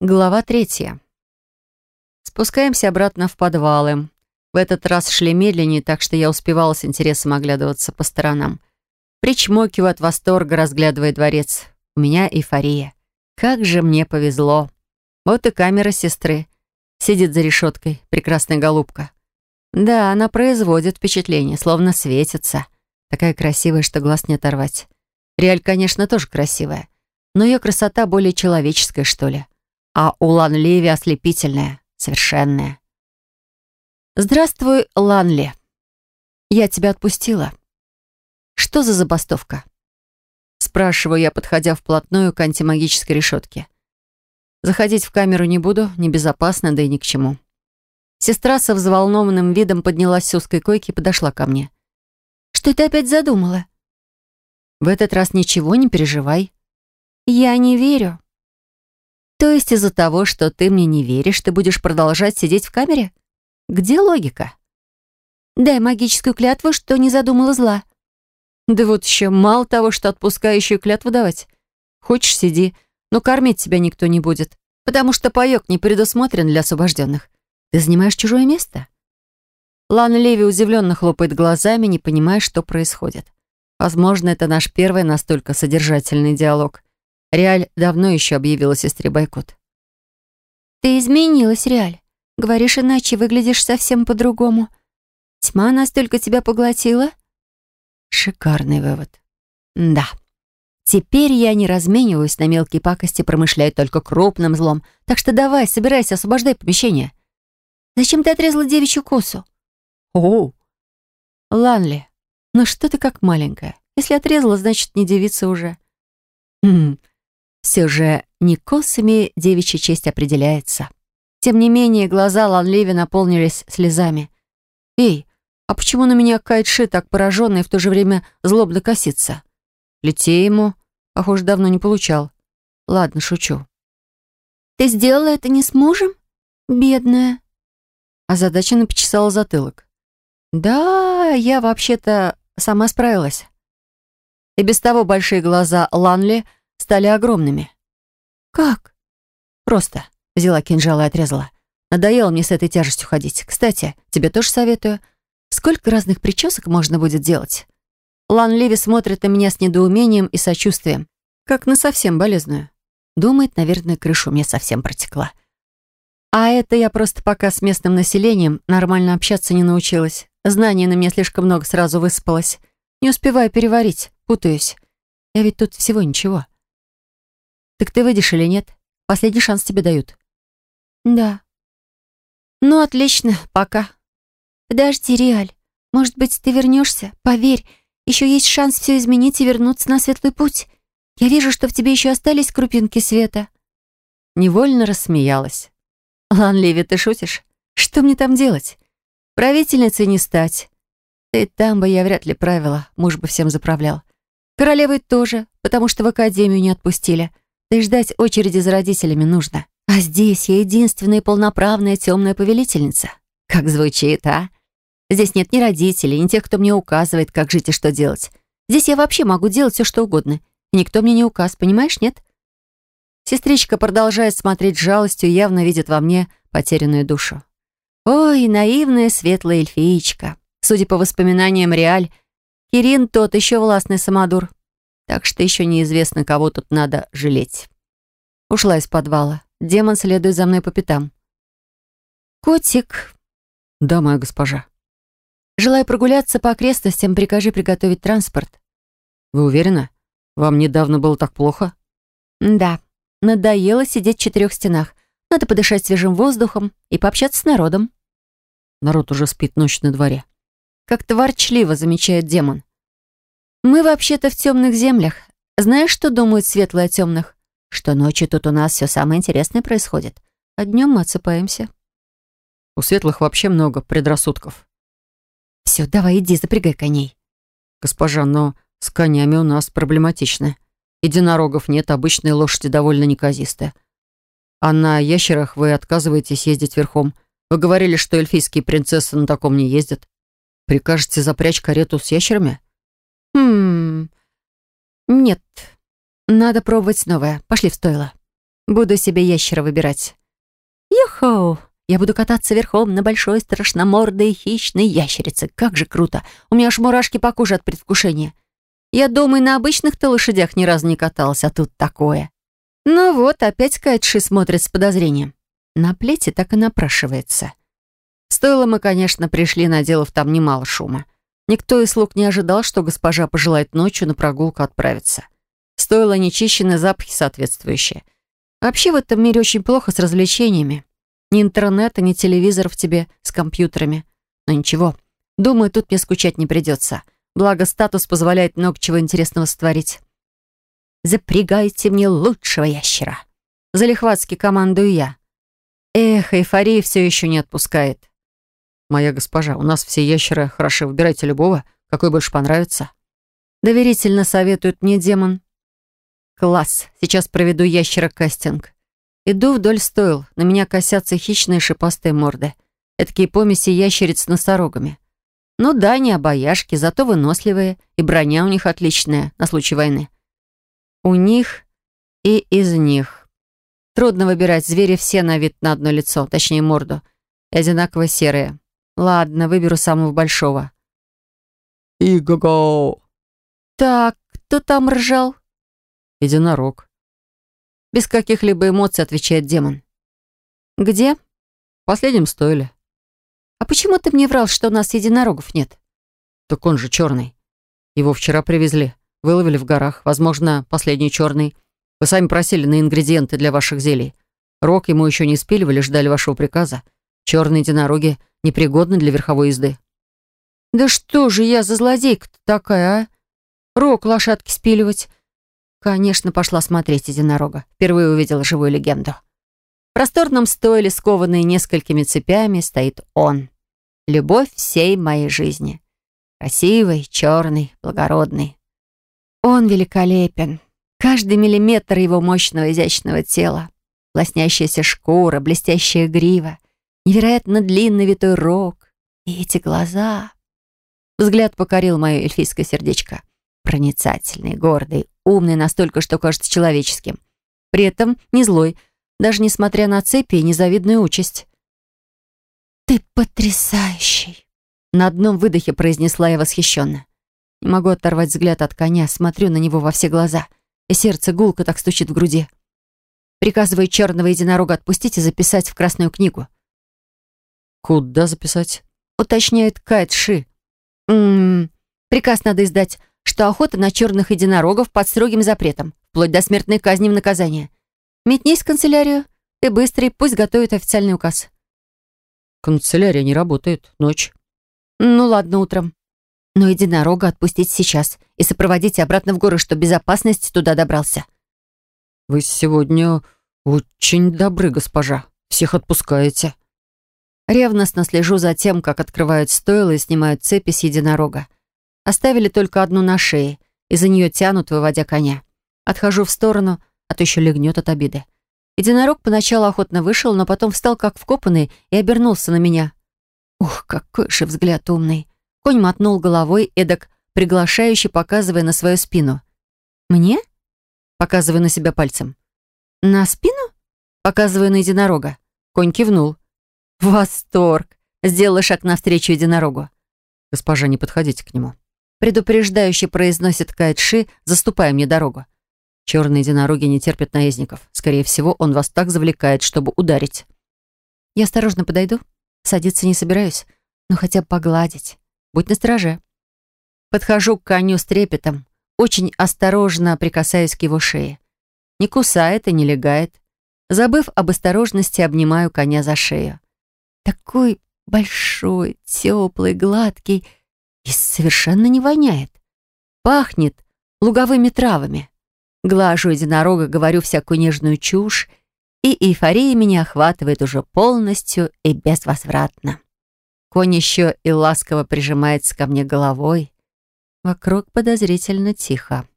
Глава третья. Спускаемся обратно в подвалы. В этот раз шли медленнее, так что я успевала с интересом оглядываться по сторонам. Причмокиваю от восторга, разглядывая дворец. У меня эйфория. Как же мне повезло. Вот и камера сестры. Сидит за решеткой, прекрасная голубка. Да, она производит впечатление, словно светится. Такая красивая, что глаз не оторвать. Реаль, конечно, тоже красивая. Но ее красота более человеческая, что ли а у Ланливи ослепительная, совершенная. «Здравствуй, Ланли. Я тебя отпустила. Что за забастовка?» Спрашиваю я, подходя вплотную к антимагической решетке. Заходить в камеру не буду, небезопасно, да и ни к чему. Сестра со взволнованным видом поднялась с узкой койки и подошла ко мне. «Что ты опять задумала?» «В этот раз ничего, не переживай». «Я не верю», то есть из-за того, что ты мне не веришь, ты будешь продолжать сидеть в камере? Где логика? Дай магическую клятву, что не задумала зла. Да вот еще мало того, что отпускающую клятву давать. Хочешь, сиди, но кормить тебя никто не будет, потому что паёк не предусмотрен для освобожденных. Ты занимаешь чужое место. Лана Леви удивленно хлопает глазами, не понимая, что происходит. Возможно, это наш первый настолько содержательный диалог. Реаль давно еще объявила сестре бойкот. «Ты изменилась, Реаль. Говоришь иначе, выглядишь совсем по-другому. Тьма настолько тебя поглотила?» Шикарный вывод. «Да. Теперь я не размениваюсь на мелкие пакости, промышляю только крупным злом. Так что давай, собирайся, освобождай помещение». «Зачем ты отрезала девичью косу?» «О, Ланли, ну что ты как маленькая? Если отрезала, значит, не девица уже». «Хм, все же не косами девичья честь определяется. Тем не менее, глаза Ланливи наполнились слезами. «Эй, а почему на меня Кайтши так пораженный и в то же время злобно косится? Летей ему, похоже, давно не получал. Ладно, шучу». «Ты сделала это не с мужем? Бедная». А задача напочесала затылок. «Да, я вообще-то сама справилась». И без того большие глаза Ланли — стали огромными. «Как?» «Просто». Взяла кинжал и отрезала. Надоело мне с этой тяжестью ходить. Кстати, тебе тоже советую. Сколько разных причесок можно будет делать? Лан Леви смотрит на меня с недоумением и сочувствием, как на совсем болезную. Думает, наверное, крышу мне совсем протекла. А это я просто пока с местным населением нормально общаться не научилась. Знаний на мне слишком много сразу высыпалось. Не успеваю переварить, путаюсь. Я ведь тут всего ничего. «Так ты выйдешь или нет? Последний шанс тебе дают». «Да». «Ну, отлично, пока». «Подожди, Реаль. Может быть, ты вернешься? Поверь, еще есть шанс все изменить и вернуться на светлый путь. Я вижу, что в тебе еще остались крупинки света». Невольно рассмеялась. «Лан Леви, ты шутишь? Что мне там делать? Правительницей не стать. Ты там бы я вряд ли правила, муж бы всем заправлял. Королевой тоже, потому что в академию не отпустили. Да и ждать очереди за родителями нужно. А здесь я единственная полноправная темная повелительница. Как звучит, а? Здесь нет ни родителей, ни тех, кто мне указывает, как жить и что делать. Здесь я вообще могу делать все, что угодно. Никто мне не указ, понимаешь, нет? Сестричка продолжает смотреть с жалостью и явно видит во мне потерянную душу. Ой, наивная светлая эльфиечка. Судя по воспоминаниям Реаль, Кирин тот еще властный самодур. Так что еще неизвестно, кого тут надо жалеть. Ушла из подвала. Демон следует за мной по пятам. «Котик». «Да, моя госпожа». «Желаю прогуляться по окрестностям, прикажи приготовить транспорт». «Вы уверены? Вам недавно было так плохо?» «Да. Надоело сидеть в четырех стенах. Надо подышать свежим воздухом и пообщаться с народом». Народ уже спит ночь на дворе. Как-то ворчливо замечает демон. Мы вообще-то в темных землях. Знаешь, что думают светлые о темных? Что ночью тут у нас все самое интересное происходит, а днем мы отсыпаемся. У светлых вообще много предрассудков. Все, давай иди, запрягай коней. Госпожа, но с конями у нас проблематично. Единорогов нет, обычные лошади довольно неказистые. А на ящерах вы отказываетесь ездить верхом. Вы говорили, что эльфийские принцессы на таком не ездят. Прикажете запрячь карету с ящерами? Хм... Нет. Надо пробовать новое. Пошли в стойло. Буду себе ящера выбирать. Юху! Я буду кататься верхом на большой страшномордой хищной ящерице. Как же круто! У меня аж мурашки по коже от предвкушения. Я дома и на обычных-то лошадях ни разу не каталась, а тут такое. Ну вот, опять Кайтши смотрит с подозрением. На плете так и напрашивается. Стоило мы, конечно, пришли, наделав там немало шума. Никто из слуг не ожидал, что госпожа пожелает ночью на прогулку отправиться. Стоило нечищенные запахи соответствующие. Вообще в этом мире очень плохо с развлечениями. Ни интернета, ни телевизоров тебе с компьютерами. Но ничего, думаю, тут мне скучать не придется. Благо, статус позволяет много чего интересного сотворить. «Запрягайте мне лучшего ящера!» Залихватски командую я. Эх, эйфория все еще не отпускает. «Моя госпожа, у нас все ящеры хороши. Выбирайте любого, какой больше понравится». Доверительно советует мне демон. «Класс. Сейчас проведу ящера-кастинг. Иду вдоль стойл. На меня косятся хищные шипастые морды. Эдакие помеси ящериц с носорогами. Ну да, не обаяшки, зато выносливые, и броня у них отличная на случай войны. У них и из них. Трудно выбирать, звери все на вид на одно лицо, точнее морду, и одинаково серые. Ладно, выберу самого большого. И-го-го! Так, кто там ржал? Единорог. Без каких-либо эмоций отвечает демон. «Где?» «В последнем стойле». «А почему ты мне врал, что у нас единорогов нет?» «Так он же черный. Его вчера привезли. Выловили в горах. Возможно, последний черный. Вы сами просили на ингредиенты для ваших зелий. Рог ему еще не спиливали, ждали вашего приказа. Черные единороги непригодны для верховой езды». «Да что же я за злодейка-то такая, а? Рог лошадки спиливать. Конечно, пошла смотреть единорога. Впервые увидела живую легенду. В просторном стойле, скованный несколькими цепями, стоит он. Любовь всей моей жизни. Красивый, черный, благородный. Он великолепен. Каждый миллиметр его мощного изящного тела. Лоснящаяся шкура, блестящая грива, невероятно длинный витой рог. И эти глаза... Взгляд покорил мое эльфийское сердечко. Проницательный, гордый, умный настолько, что кажется человеческим. При этом не злой, даже несмотря на цепи и незавидную участь. «Ты потрясающий!» На одном выдохе произнесла я восхищенно. Не могу оторвать взгляд от коня, смотрю на него во все глаза, и сердце гулко так стучит в груди. Приказываю черного единорога отпустить и записать в Красную книгу. «Куда записать?» — уточняет Кайт Ши. «М «М-м, приказ надо издать что охота на черных единорогов под строгим запретом, вплоть до смертной казни в наказание. Метнись в канцелярию, ты быстрый, пусть готовит официальный указ. Канцелярия не работает, ночь. Ну ладно, утром. Но единорога отпустить сейчас и сопроводите обратно в горы, чтобы безопасность туда добрался. Вы сегодня очень добры, госпожа. Всех отпускаете. Ревностно слежу за тем, как открывают стойло и снимают цепи с единорога. Оставили только одну на шее, и за нее тянут, выводя коня. Отхожу в сторону, а то еще легнет от обиды. Единорог поначалу охотно вышел, но потом встал как вкопанный и обернулся на меня. Ух, какой же взгляд умный. Конь мотнул головой, эдак приглашающе показывая на свою спину. «Мне?» Показываю на себя пальцем. «На спину?» Показываю на единорога. Конь кивнул. «Восторг!» Сделала шаг навстречу единорогу. «Госпожа, не подходите к нему» предупреждающе произносит Кайтши, заступая мне дорогу. Черные единороги не терпят наездников. Скорее всего, он вас так завлекает, чтобы ударить. Я осторожно подойду. Садиться не собираюсь, но хотя бы погладить. Будь настороже. Подхожу к коню с трепетом. Очень осторожно прикасаюсь к его шее. Не кусает и не легает. Забыв об осторожности, обнимаю коня за шею. Такой большой, теплый, гладкий и совершенно не воняет. Пахнет луговыми травами. Глажу единорога, говорю всякую нежную чушь, и эйфория меня охватывает уже полностью и безвозвратно. Конь еще и ласково прижимается ко мне головой. Вокруг подозрительно тихо.